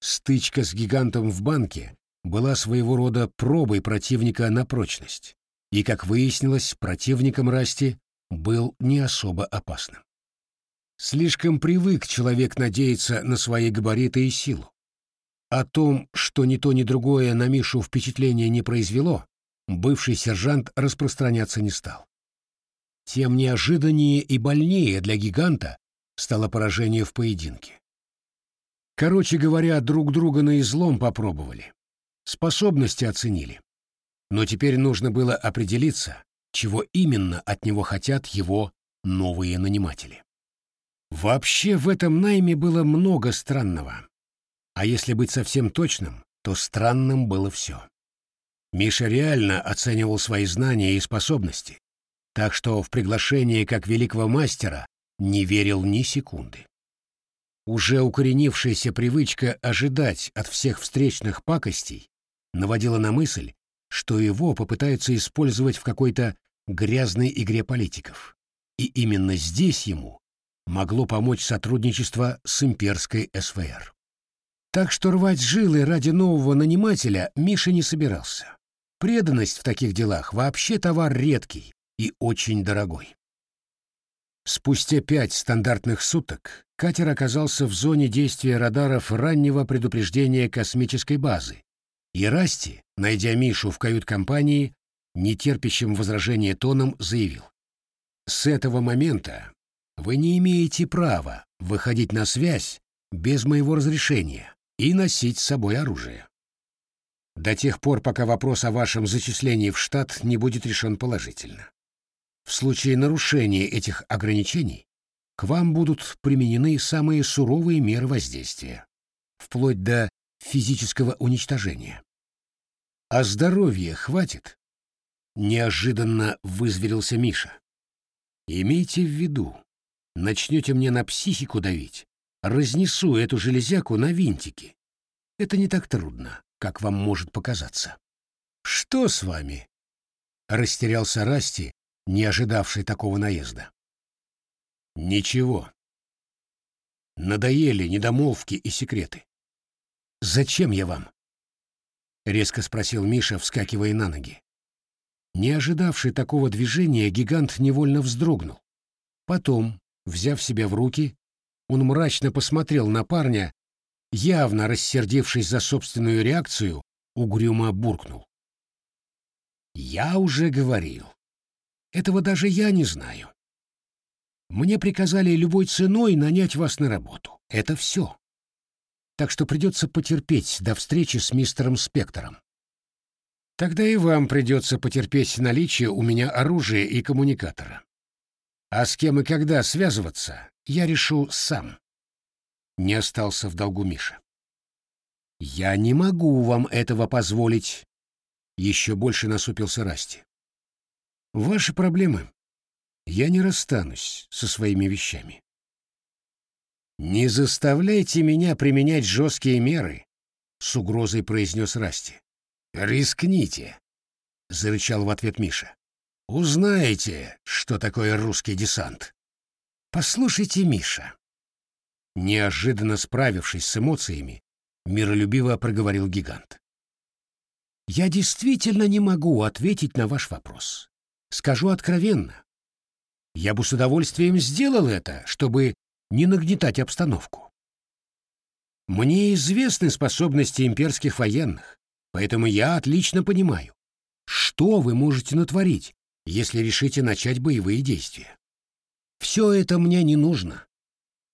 Стычка с гигантом в банке была своего рода пробой противника на прочность, и, как выяснилось, противником Расти был не особо опасным. Слишком привык человек надеяться на свои габариты и силу. О том, что ни то, ни другое на Мишу впечатление не произвело, бывший сержант распространяться не стал. Тем неожиданнее и больнее для гиганта стало поражение в поединке. Короче говоря, друг друга на излом попробовали. Способности оценили. Но теперь нужно было определиться, чего именно от него хотят его новые наниматели. Вообще в этом найме было много странного. А если быть совсем точным, то странным было все. Миша реально оценивал свои знания и способности, так что в приглашение как великого мастера не верил ни секунды. Уже укоренившаяся привычка ожидать от всех встречных пакостей наводила на мысль, что его попытаются использовать в какой-то грязной игре политиков. И именно здесь ему могло помочь сотрудничество с имперской СВР. Так что рвать жилы ради нового нанимателя Миша не собирался. Преданность в таких делах вообще товар редкий и очень дорогой. Спустя пять стандартных суток катер оказался в зоне действия радаров раннего предупреждения космической базы, и Расти, найдя Мишу в кают-компании, нетерпящим возражения тоном заявил. «С этого момента вы не имеете права выходить на связь без моего разрешения и носить с собой оружие. До тех пор, пока вопрос о вашем зачислении в штат не будет решен положительно. В случае нарушения этих ограничений к вам будут применены самые суровые меры воздействия, вплоть до физического уничтожения. А здоровья хватит? Неожиданно вызверился Миша. Имейте в виду, начнете мне на психику давить, разнесу эту железяку на винтики. Это не так трудно, как вам может показаться. Что с вами? Растерялся Расти, не ожидавший такого наезда. Ничего. Надоели недомолвки и секреты. Зачем я вам? Резко спросил Миша, вскакивая на ноги. Не ожидавший такого движения, гигант невольно вздрогнул. Потом, взяв себя в руки, он мрачно посмотрел на парня, явно рассердившись за собственную реакцию, угрюмо буркнул. «Я уже говорил. Этого даже я не знаю. Мне приказали любой ценой нанять вас на работу. Это все. Так что придется потерпеть до встречи с мистером Спектором. Тогда и вам придется потерпеть наличие у меня оружия и коммуникатора. А с кем и когда связываться, я решу сам. Не остался в долгу Миша. Я не могу вам этого позволить. Еще больше насупился Расти. Ваши проблемы. Я не расстанусь со своими вещами. Не заставляйте меня применять жесткие меры, с угрозой произнес Расти. Рискните, зарычал в ответ Миша. Узнаете, что такое русский десант. Послушайте, Миша. Неожиданно справившись с эмоциями, миролюбиво проговорил гигант. Я действительно не могу ответить на ваш вопрос. Скажу откровенно. Я бы с удовольствием сделал это, чтобы не нагнетать обстановку. Мне известны способности имперских военных, поэтому я отлично понимаю, что вы можете натворить, если решите начать боевые действия. Все это мне не нужно,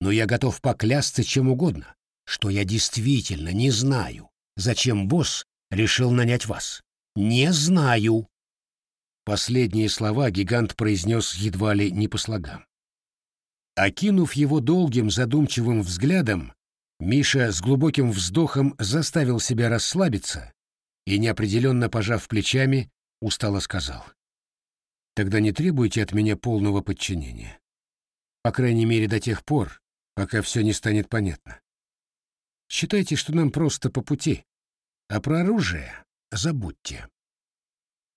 но я готов поклясться чем угодно, что я действительно не знаю, зачем босс решил нанять вас. Не знаю. Последние слова гигант произнес едва ли не по слогам. Окинув его долгим задумчивым взглядом, Миша с глубоким вздохом заставил себя расслабиться и, неопределенно пожав плечами, устало сказал. «Тогда не требуйте от меня полного подчинения. По крайней мере, до тех пор, пока все не станет понятно. Считайте, что нам просто по пути, а про оружие забудьте.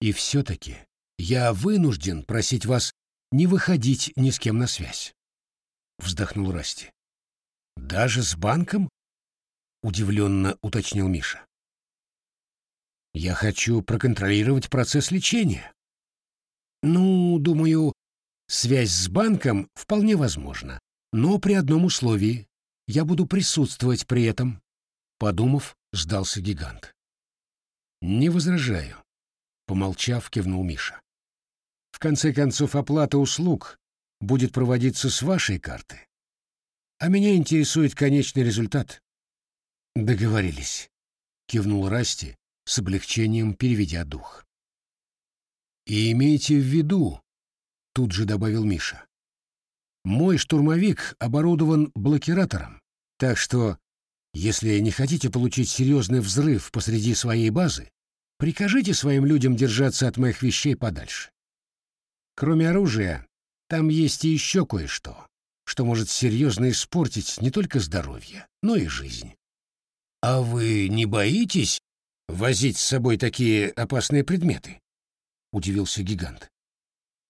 И все-таки я вынужден просить вас не выходить ни с кем на связь. Вздохнул Расти. Даже с банком? Удивленно уточнил Миша. Я хочу проконтролировать процесс лечения. Ну, думаю, связь с банком вполне возможна, но при одном условии. Я буду присутствовать при этом. Подумав, сдался гигант. Не возражаю. Помолчав, кивнул Миша. В конце концов, оплата услуг будет проводиться с вашей карты. А меня интересует конечный результат. Договорились. Кивнул Расти, с облегчением переведя дух. И имейте в виду, тут же добавил Миша. Мой штурмовик оборудован блокиратором, так что, если не хотите получить серьезный взрыв посреди своей базы, прикажите своим людям держаться от моих вещей подальше. Кроме оружия, там есть и еще кое-что, что может серьезно испортить не только здоровье, но и жизнь. А вы не боитесь возить с собой такие опасные предметы? Удивился гигант.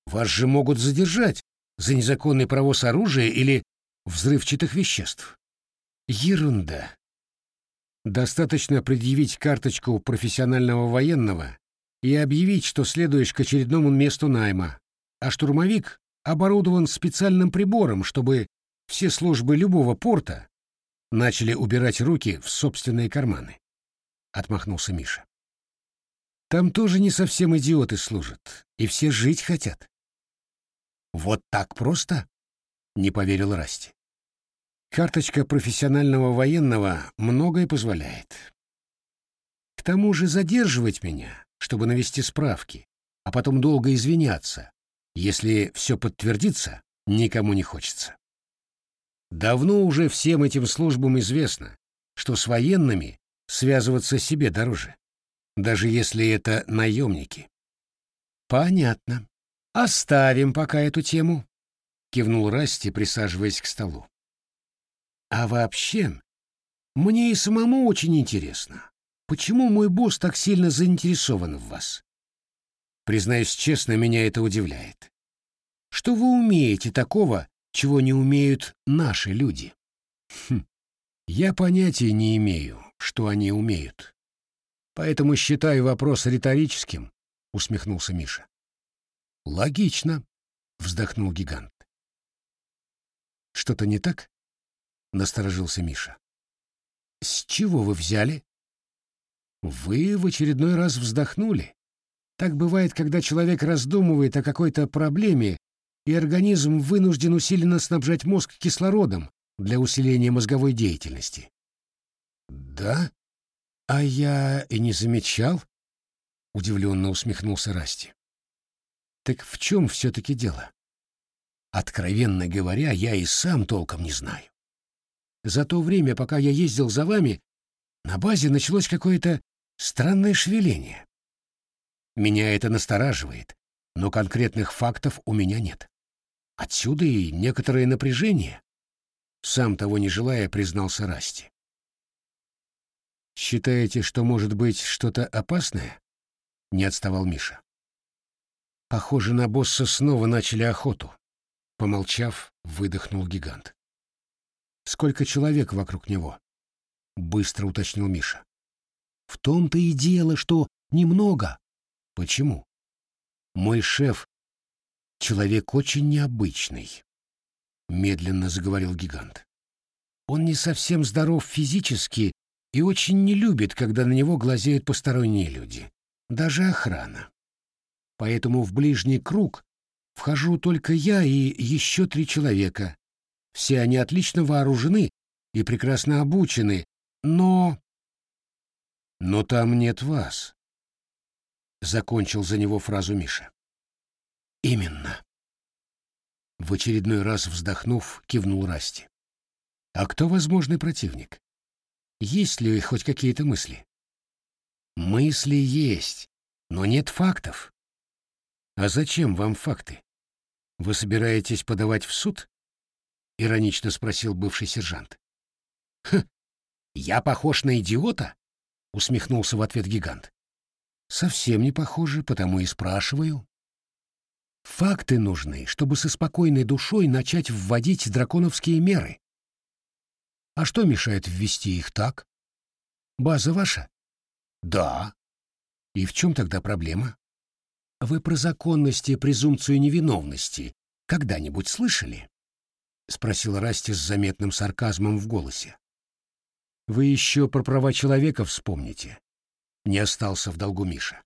Вас же могут задержать за незаконный провоз оружия или взрывчатых веществ. Ерунда. Достаточно предъявить карточку профессионального военного и объявить, что следуешь к очередному месту найма, а штурмовик оборудован специальным прибором, чтобы все службы любого порта начали убирать руки в собственные карманы. Отмахнулся Миша. Там тоже не совсем идиоты служат, и все жить хотят. Вот так просто? Не поверил Расти. Карточка профессионального военного многое позволяет. К тому же задерживать меня, чтобы навести справки, а потом долго извиняться, если все подтвердится, никому не хочется. Давно уже всем этим службам известно, что с военными связываться себе дороже, даже если это наемники. Понятно. Оставим пока эту тему, кивнул Расти, присаживаясь к столу. А вообще, мне и самому очень интересно, почему мой босс так сильно заинтересован в вас. Признаюсь честно, меня это удивляет. Что вы умеете такого, чего не умеют наши люди? Хм, я понятия не имею, что они умеют. Поэтому считаю вопрос риторическим, усмехнулся Миша. Логично, вздохнул гигант. Что-то не так? Насторожился Миша. С чего вы взяли? Вы в очередной раз вздохнули. Так бывает, когда человек раздумывает о какой-то проблеме, и организм вынужден усиленно снабжать мозг кислородом для усиления мозговой деятельности. Да? А я и не замечал, удивленно усмехнулся Расти. Так в чем все-таки дело? Откровенно говоря, я и сам толком не знаю. За то время, пока я ездил за вами, на базе началось какое-то странное шевеление. Меня это настораживает, но конкретных фактов у меня нет. Отсюда и некоторое напряжение. Сам того не желая, признался Расти. «Считаете, что может быть что-то опасное?» — не отставал Миша. «Похоже, на босса снова начали охоту. Помолчав, выдохнул гигант. «Сколько человек вокруг него?» — быстро уточнил Миша. «В том-то и дело, что немного». «Почему?» «Мой шеф — человек очень необычный», — медленно заговорил гигант. «Он не совсем здоров физически и очень не любит, когда на него глазеют посторонние люди, даже охрана. Поэтому в ближний круг Вхожу только я и еще три человека. Все они отлично вооружены и прекрасно обучены, но... Но там нет вас. Закончил за него фразу Миша. Именно. В очередной раз вздохнув, кивнул Расти. А кто возможный противник? Есть ли хоть какие-то мысли? Мысли есть, но нет фактов. А зачем вам факты? Вы собираетесь подавать в суд? Иронично спросил бывший сержант. Хм, я похож на идиота? Усмехнулся в ответ гигант. Совсем не похоже, потому и спрашиваю. Факты нужны, чтобы со спокойной душой начать вводить драконовские меры. А что мешает ввести их так? База ваша? Да. И в чем тогда проблема? Вы про законность и презумпцию невиновности когда-нибудь слышали? Спросил Расти с заметным сарказмом в голосе. Вы еще про права человека вспомните. Не остался в долгу Миша.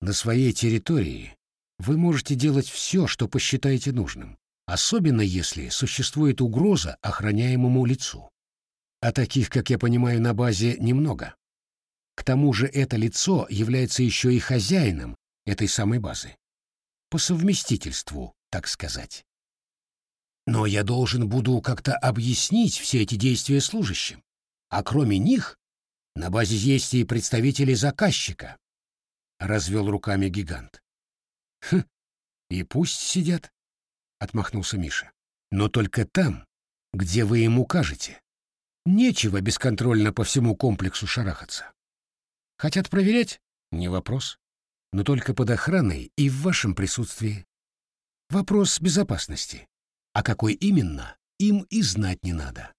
На своей территории вы можете делать все, что посчитаете нужным, особенно если существует угроза охраняемому лицу. А таких, как я понимаю, на базе немного. К тому же это лицо является еще и хозяином этой самой базы. По совместительству, так сказать. Но я должен буду как-то объяснить все эти действия служащим. А кроме них, на базе есть и представители заказчика. Развел руками гигант. Хм, и пусть сидят, отмахнулся Миша. Но только там, где вы им укажете. Нечего бесконтрольно по всему комплексу шарахаться. Хотят проверять? Не вопрос но только под охраной и в вашем присутствии. Вопрос безопасности. А какой именно, им и знать не надо.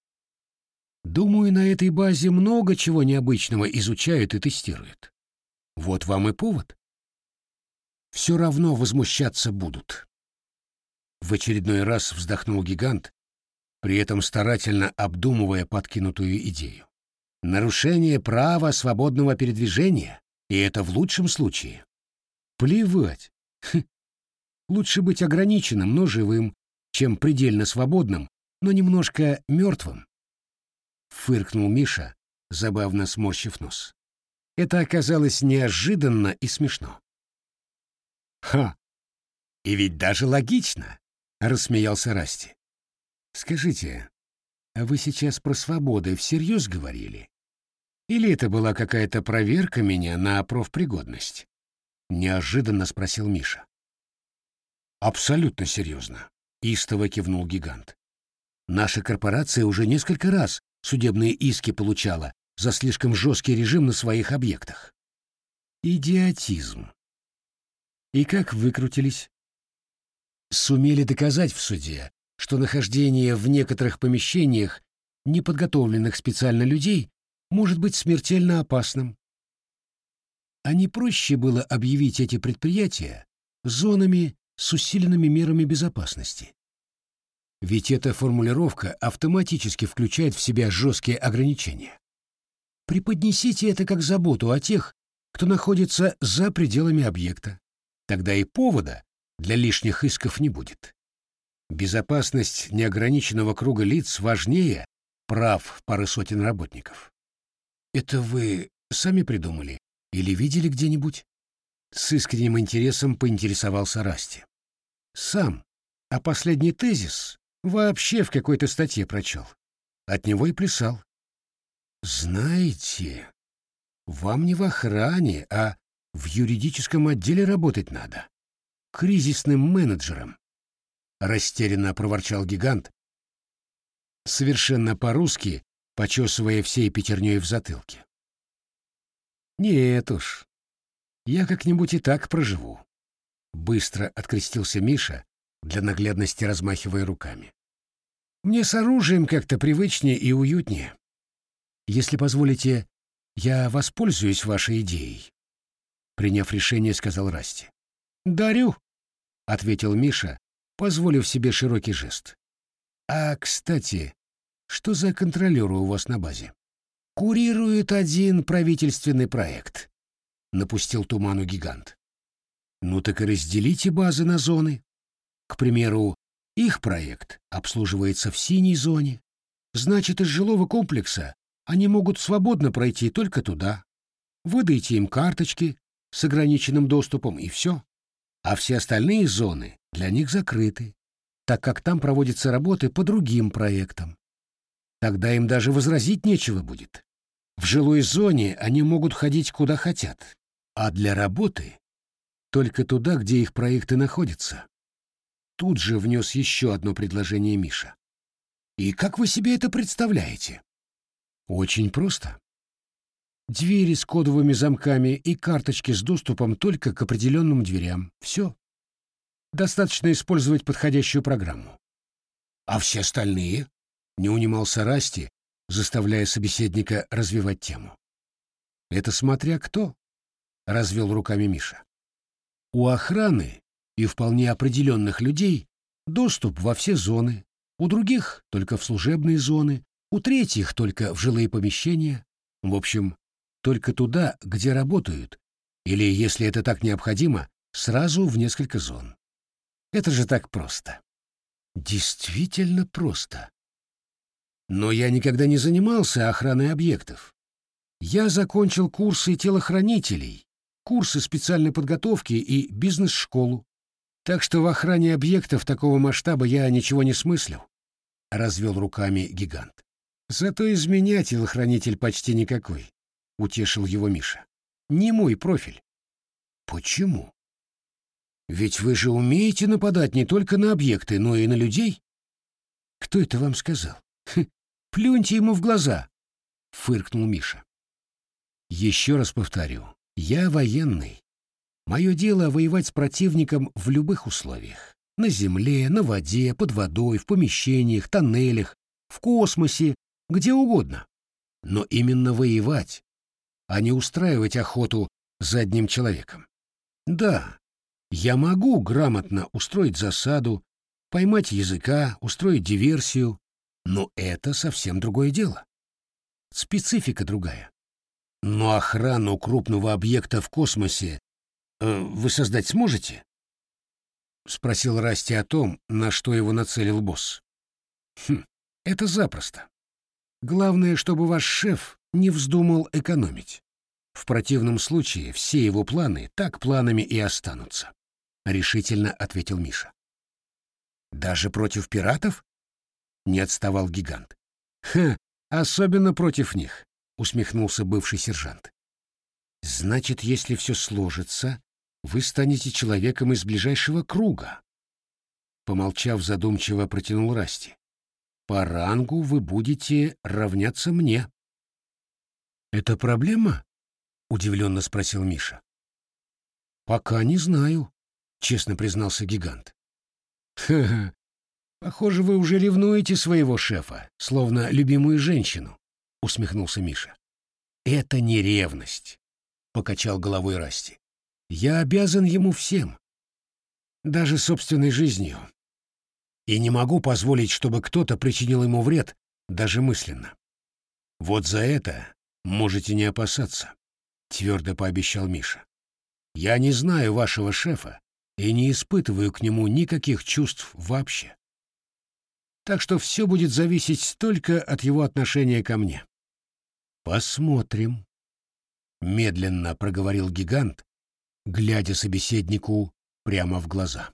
Думаю, на этой базе много чего необычного изучают и тестируют. Вот вам и повод. Все равно возмущаться будут. В очередной раз вздохнул гигант, при этом старательно обдумывая подкинутую идею. Нарушение права свободного передвижения, и это в лучшем случае. Плевать. Хм. Лучше быть ограниченным, но живым, чем предельно свободным, но немножко мертвым. Фыркнул Миша, забавно сморщив нос. Это оказалось неожиданно и смешно. «Ха! И ведь даже логично!» — рассмеялся Расти. «Скажите, а вы сейчас про свободы всерьез говорили? Или это была какая-то проверка меня на профпригодность?» — неожиданно спросил Миша. «Абсолютно серьезно», — истово кивнул гигант. «Наша корпорация уже несколько раз судебные иски получала за слишком жесткий режим на своих объектах. Идиотизм. И как выкрутились? Сумели доказать в суде, что нахождение в некоторых помещениях неподготовленных специально людей может быть смертельно опасным. А не проще было объявить эти предприятия зонами с усиленными мерами безопасности? Ведь эта формулировка автоматически включает в себя жесткие ограничения. Преподнесите это как заботу о тех, кто находится за пределами объекта. Тогда и повода для лишних исков не будет. Безопасность неограниченного круга лиц важнее прав пары сотен работников. Это вы сами придумали или видели где-нибудь? С искренним интересом поинтересовался Расти. Сам. А последний тезис вообще в какой-то статье прочел. От него и плясал. Знаете, вам не в охране, а в юридическом отделе работать надо. Кризисным менеджером. Растерянно проворчал гигант, совершенно по-русски, почесывая всей пятерней в затылке. Нет уж, я как-нибудь и так проживу. Быстро открестился Миша, для наглядности размахивая руками. «Мне с оружием как-то привычнее и уютнее. Если позволите, я воспользуюсь вашей идеей», — приняв решение, сказал Расти. «Дарю», — ответил Миша, позволив себе широкий жест. «А, кстати, что за контролеры у вас на базе?» «Курирует один правительственный проект», — напустил туману гигант. «Ну так и разделите базы на зоны. К примеру, их проект обслуживается в синей зоне. Значит, из жилого комплекса они могут свободно пройти только туда. Выдайте им карточки с ограниченным доступом и все. А все остальные зоны для них закрыты, так как там проводятся работы по другим проектам. Тогда им даже возразить нечего будет. В жилой зоне они могут ходить куда хотят, а для работы только туда, где их проекты находятся. Тут же внес еще одно предложение Миша. И как вы себе это представляете? Очень просто. Двери с кодовыми замками и карточки с доступом только к определенным дверям. Все. Достаточно использовать подходящую программу. А все остальные? Не унимался Расти, заставляя собеседника развивать тему. Это смотря кто, развел руками Миша. У охраны и вполне определенных людей доступ во все зоны, у других только в служебные зоны, у третьих только в жилые помещения, в общем, только туда, где работают, или, если это так необходимо, сразу в несколько зон. Это же так просто. Действительно просто. Но я никогда не занимался охраной объектов. Я закончил курсы телохранителей, курсы специальной подготовки и бизнес-школу. Так что в охране объектов такого масштаба я ничего не смыслю, — развел руками гигант. Зато из меня телохранитель почти никакой, — утешил его Миша. Не мой профиль. Почему? Ведь вы же умеете нападать не только на объекты, но и на людей. Кто это вам сказал? Хм, плюньте ему в глаза, — фыркнул Миша. Еще раз повторю, я военный, Мое дело — воевать с противником в любых условиях. На земле, на воде, под водой, в помещениях, тоннелях, в космосе, где угодно. Но именно воевать, а не устраивать охоту за одним человеком. Да, я могу грамотно устроить засаду, поймать языка, устроить диверсию, но это совсем другое дело. Специфика другая. Но охрану крупного объекта в космосе вы создать сможете?» — спросил Расти о том, на что его нацелил босс. «Хм, это запросто. Главное, чтобы ваш шеф не вздумал экономить. В противном случае все его планы так планами и останутся», — решительно ответил Миша. «Даже против пиратов?» — не отставал гигант. «Ха, особенно против них», — усмехнулся бывший сержант. «Значит, если все сложится, вы станете человеком из ближайшего круга. Помолчав задумчиво, протянул Расти. По рангу вы будете равняться мне. Это проблема? Удивленно спросил Миша. Пока не знаю, честно признался гигант. Ха-ха. Похоже, вы уже ревнуете своего шефа, словно любимую женщину, усмехнулся Миша. Это не ревность, покачал головой Расти. Я обязан ему всем, даже собственной жизнью, и не могу позволить, чтобы кто-то причинил ему вред, даже мысленно. Вот за это можете не опасаться, твердо пообещал Миша. Я не знаю вашего шефа и не испытываю к нему никаких чувств вообще. Так что все будет зависеть только от его отношения ко мне. Посмотрим, медленно проговорил гигант, глядя собеседнику прямо в глаза.